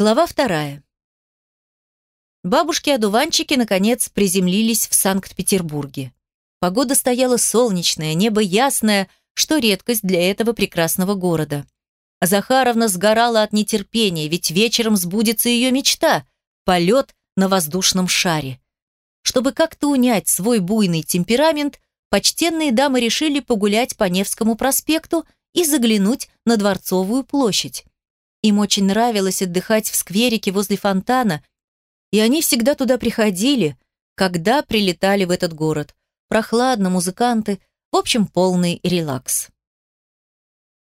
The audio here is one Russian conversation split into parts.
Глава вторая. Бабушки-одуванчики, наконец, приземлились в Санкт-Петербурге. Погода стояла солнечная, небо ясное, что редкость для этого прекрасного города. Захаровна сгорала от нетерпения, ведь вечером сбудется ее мечта – полет на воздушном шаре. Чтобы как-то унять свой буйный темперамент, почтенные дамы решили погулять по Невскому проспекту и заглянуть на Дворцовую площадь. Им очень нравилось отдыхать в скверике возле фонтана, и они всегда туда приходили, когда прилетали в этот город. Прохладно, музыканты, в общем, полный релакс.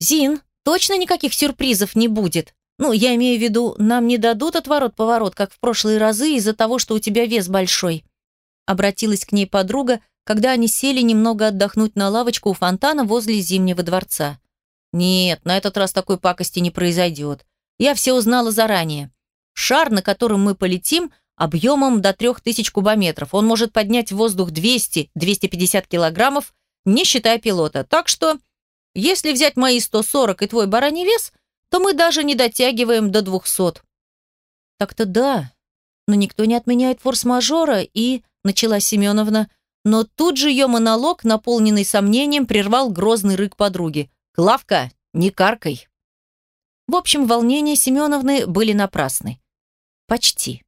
«Зин, точно никаких сюрпризов не будет? Ну, я имею в виду, нам не дадут отворот-поворот, как в прошлые разы, из-за того, что у тебя вес большой». Обратилась к ней подруга, когда они сели немного отдохнуть на лавочку у фонтана возле Зимнего дворца. Нет, на этот раз такой пакости не произойдет. Я все узнала заранее. Шар, на котором мы полетим, объемом до 3000 кубометров. Он может поднять в воздух 200-250 килограммов, не считая пилота. Так что, если взять мои 140 и твой бараний вес, то мы даже не дотягиваем до 200. Так-то да, но никто не отменяет форс-мажора и, начала Семеновна, но тут же ее монолог, наполненный сомнением, прервал грозный рык подруги. «Клавка, не каркай!» В общем, волнения Семеновны были напрасны. Почти.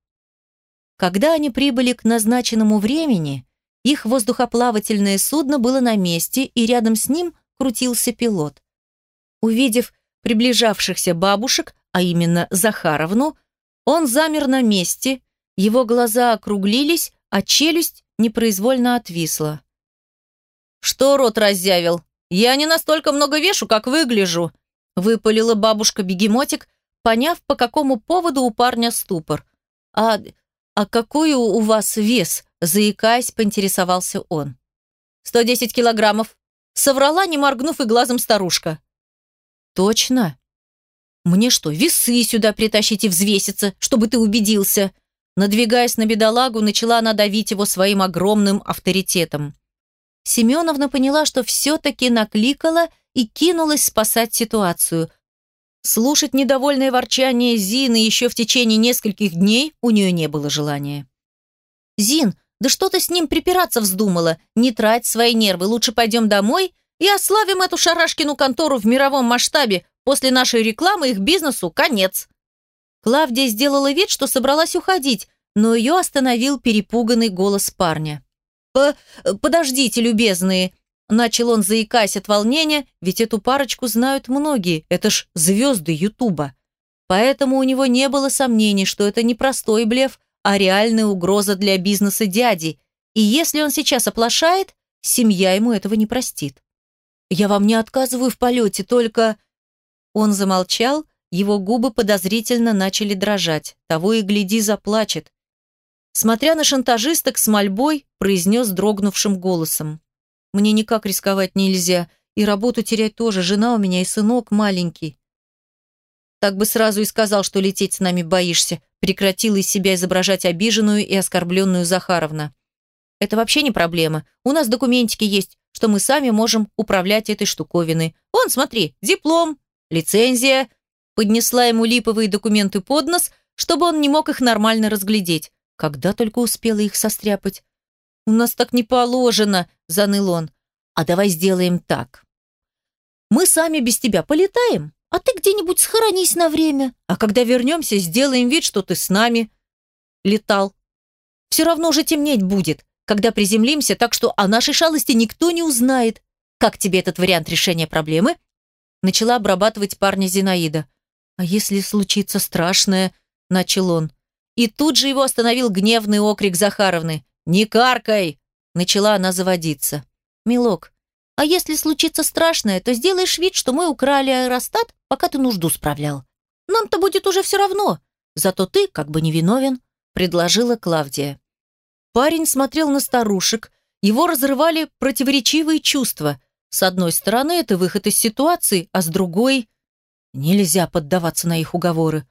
Когда они прибыли к назначенному времени, их воздухоплавательное судно было на месте, и рядом с ним крутился пилот. Увидев приближавшихся бабушек, а именно Захаровну, он замер на месте, его глаза округлились, а челюсть непроизвольно отвисла. «Что рот разъявил?» «Я не настолько много вешу, как выгляжу», – выпалила бабушка-бегемотик, поняв, по какому поводу у парня ступор. «А, а какой у вас вес?» – заикаясь, поинтересовался он. «Сто десять килограммов», – соврала, не моргнув и глазом старушка. «Точно? Мне что, весы сюда притащить и взвеситься, чтобы ты убедился?» Надвигаясь на бедолагу, начала она давить его своим огромным авторитетом. Семеновна поняла, что все-таки накликала и кинулась спасать ситуацию. Слушать недовольное ворчание Зины еще в течение нескольких дней у нее не было желания. «Зин, да что ты с ним припираться вздумала? Не трать свои нервы, лучше пойдем домой и ославим эту шарашкину контору в мировом масштабе. После нашей рекламы их бизнесу конец». Клавдия сделала вид, что собралась уходить, но ее остановил перепуганный голос парня. По «Подождите, любезные!» Начал он, заикаясь от волнения, ведь эту парочку знают многие, это ж звезды Ютуба. Поэтому у него не было сомнений, что это не простой блеф, а реальная угроза для бизнеса дяди. И если он сейчас оплошает, семья ему этого не простит. «Я вам не отказываю в полете, только...» Он замолчал, его губы подозрительно начали дрожать. Того и гляди, заплачет смотря на шантажисток с мольбой, произнес дрогнувшим голосом. «Мне никак рисковать нельзя, и работу терять тоже, жена у меня и сынок маленький». Так бы сразу и сказал, что лететь с нами боишься, прекратила из себя изображать обиженную и оскорбленную Захаровна. Это вообще не проблема. У нас документики есть, что мы сами можем управлять этой штуковиной. Вон, смотри, диплом, лицензия. Поднесла ему липовые документы под нос, чтобы он не мог их нормально разглядеть. Когда только успела их состряпать. «У нас так не положено», — заныл он. «А давай сделаем так. Мы сами без тебя полетаем, а ты где-нибудь схоронись на время. А когда вернемся, сделаем вид, что ты с нами летал. Все равно уже темнеть будет, когда приземлимся, так что о нашей шалости никто не узнает. Как тебе этот вариант решения проблемы?» Начала обрабатывать парня Зинаида. «А если случится страшное?» — начал он. И тут же его остановил гневный окрик Захаровны. «Не каркай!» Начала она заводиться. «Милок, а если случится страшное, то сделаешь вид, что мы украли аэростат, пока ты нужду справлял. Нам-то будет уже все равно. Зато ты как бы не виновен», — предложила Клавдия. Парень смотрел на старушек. Его разрывали противоречивые чувства. С одной стороны, это выход из ситуации, а с другой... Нельзя поддаваться на их уговоры.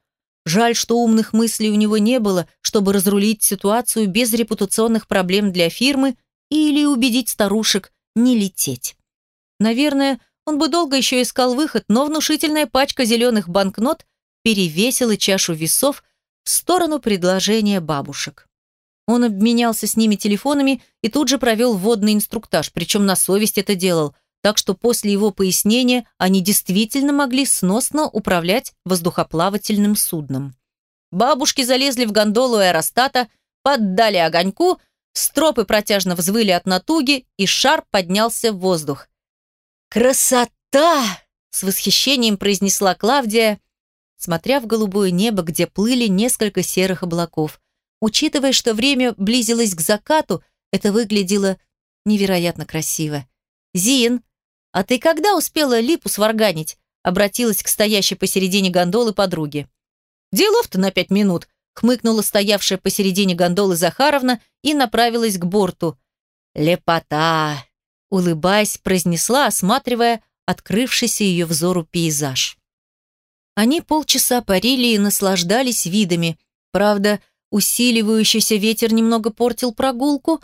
Жаль, что умных мыслей у него не было, чтобы разрулить ситуацию без репутационных проблем для фирмы или убедить старушек не лететь. Наверное, он бы долго еще искал выход, но внушительная пачка зеленых банкнот перевесила чашу весов в сторону предложения бабушек. Он обменялся с ними телефонами и тут же провел водный инструктаж, причем на совесть это делал, так что после его пояснения они действительно могли сносно управлять воздухоплавательным судном. Бабушки залезли в гондолу аэростата, поддали огоньку, стропы протяжно взвыли от натуги, и шар поднялся в воздух. «Красота!» — с восхищением произнесла Клавдия, смотря в голубое небо, где плыли несколько серых облаков. Учитывая, что время близилось к закату, это выглядело невероятно красиво. «Зин, а ты когда успела липу сварганить?» обратилась к стоящей посередине гондолы подруге. «Делов-то на пять минут», хмыкнула стоявшая посередине гондолы Захаровна и направилась к борту. «Лепота!» улыбаясь, произнесла, осматривая открывшийся ее взору пейзаж. Они полчаса парили и наслаждались видами. Правда, Усиливающийся ветер немного портил прогулку,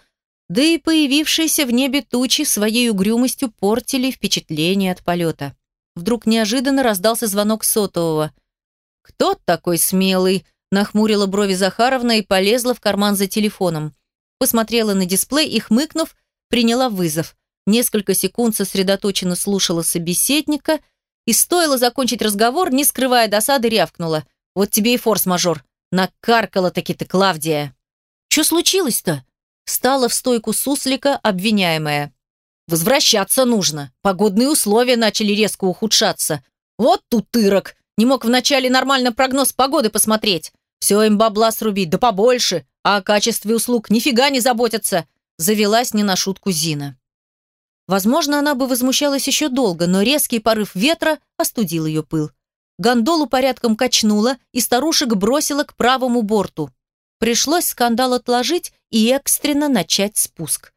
да и появившиеся в небе тучи своей угрюмостью портили впечатление от полета. Вдруг неожиданно раздался звонок сотового. «Кто такой смелый?» – нахмурила брови Захаровна и полезла в карман за телефоном. Посмотрела на дисплей и, хмыкнув, приняла вызов. Несколько секунд сосредоточенно слушала собеседника и, стоило закончить разговор, не скрывая досады, рявкнула. «Вот тебе и форс-мажор. Накаркала-таки ты, Клавдия. Что случилось-то? Стала в стойку суслика обвиняемая. Возвращаться нужно. Погодные условия начали резко ухудшаться. Вот тут тырок. Не мог вначале нормально прогноз погоды посмотреть. Все им бабла срубить, да побольше. А о качестве услуг нифига не заботятся. Завелась не на шутку Зина. Возможно, она бы возмущалась еще долго, но резкий порыв ветра остудил ее пыл. Гондолу порядком качнула и старушек бросила к правому борту. Пришлось скандал отложить и экстренно начать спуск.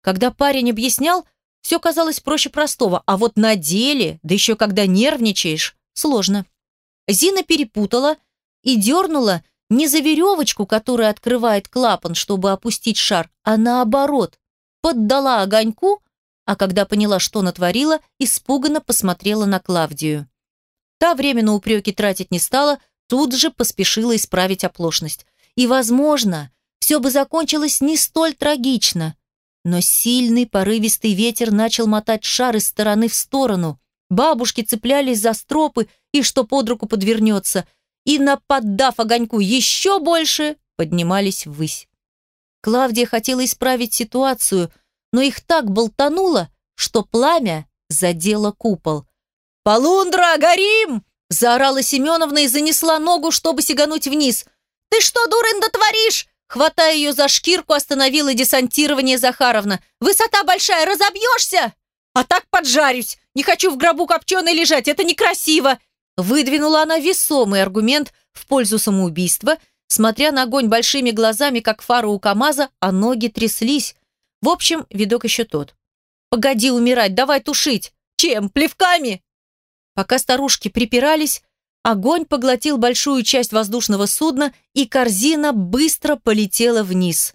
Когда парень объяснял, все казалось проще простого, а вот на деле, да еще когда нервничаешь, сложно. Зина перепутала и дернула не за веревочку, которая открывает клапан, чтобы опустить шар, а наоборот. Поддала огоньку, а когда поняла, что натворила, испуганно посмотрела на Клавдию. Та время упреки тратить не стала, тут же поспешила исправить оплошность. И, возможно, все бы закончилось не столь трагично. Но сильный порывистый ветер начал мотать шар из стороны в сторону. Бабушки цеплялись за стропы и что под руку подвернется, и, наподдав огоньку еще больше, поднимались ввысь. Клавдия хотела исправить ситуацию, но их так болтануло, что пламя задело купол. «Полундра, горим!» – заорала Семеновна и занесла ногу, чтобы сигануть вниз. «Ты что, дурында, творишь?» Хватая ее за шкирку, остановила десантирование Захаровна. «Высота большая, разобьешься!» «А так поджарюсь! Не хочу в гробу копченой лежать, это некрасиво!» Выдвинула она весомый аргумент в пользу самоубийства, смотря на огонь большими глазами, как фара у КамАЗа, а ноги тряслись. В общем, видок еще тот. «Погоди умирать, давай тушить!» «Чем? Плевками?» Пока старушки припирались, огонь поглотил большую часть воздушного судна, и корзина быстро полетела вниз.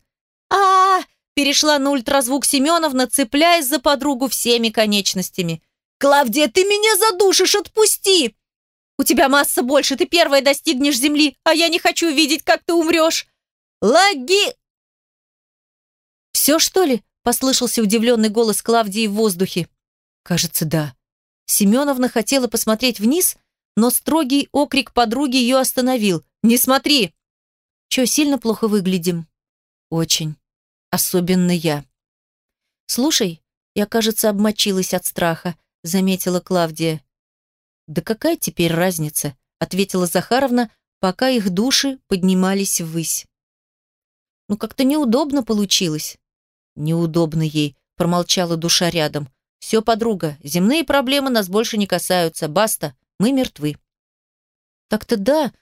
а, -а, -а перешла на ультразвук Семеновна, цепляясь за подругу всеми конечностями. «Клавдия, ты меня задушишь, отпусти!» «У тебя масса больше, ты первая достигнешь земли, а я не хочу видеть, как ты умрешь!» «Лаги!» «Все, что ли?» – послышался удивленный голос Клавдии в воздухе. «Кажется, да». Семеновна хотела посмотреть вниз, но строгий окрик подруги ее остановил. «Не смотри!» «Че, сильно плохо выглядим?» «Очень. Особенно я». «Слушай, я, кажется, обмочилась от страха», — заметила Клавдия. «Да какая теперь разница?» — ответила Захаровна, пока их души поднимались ввысь. «Ну, как-то неудобно получилось». «Неудобно ей», — промолчала душа рядом. «Все, подруга, земные проблемы нас больше не касаются. Баста, мы мертвы». «Так-то да,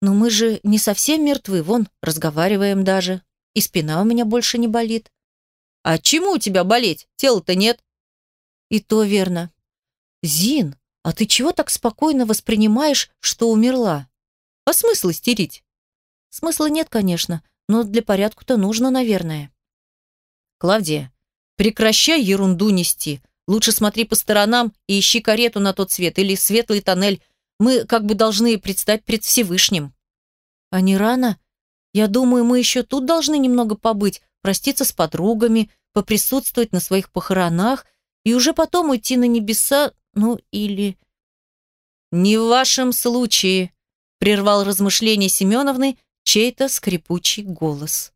но мы же не совсем мертвы. Вон, разговариваем даже. И спина у меня больше не болит». «А чему у тебя болеть? Тела-то нет». «И то верно». «Зин, а ты чего так спокойно воспринимаешь, что умерла? А смысл истерить?» «Смысла нет, конечно, но для порядка-то нужно, наверное». «Клавдия, прекращай ерунду нести. Лучше смотри по сторонам и ищи карету на тот свет или светлый тоннель. Мы как бы должны предстать пред Всевышним». «А не рано? Я думаю, мы еще тут должны немного побыть, проститься с подругами, поприсутствовать на своих похоронах и уже потом уйти на небеса, ну или...» «Не в вашем случае», — прервал размышления Семеновны чей-то скрипучий голос.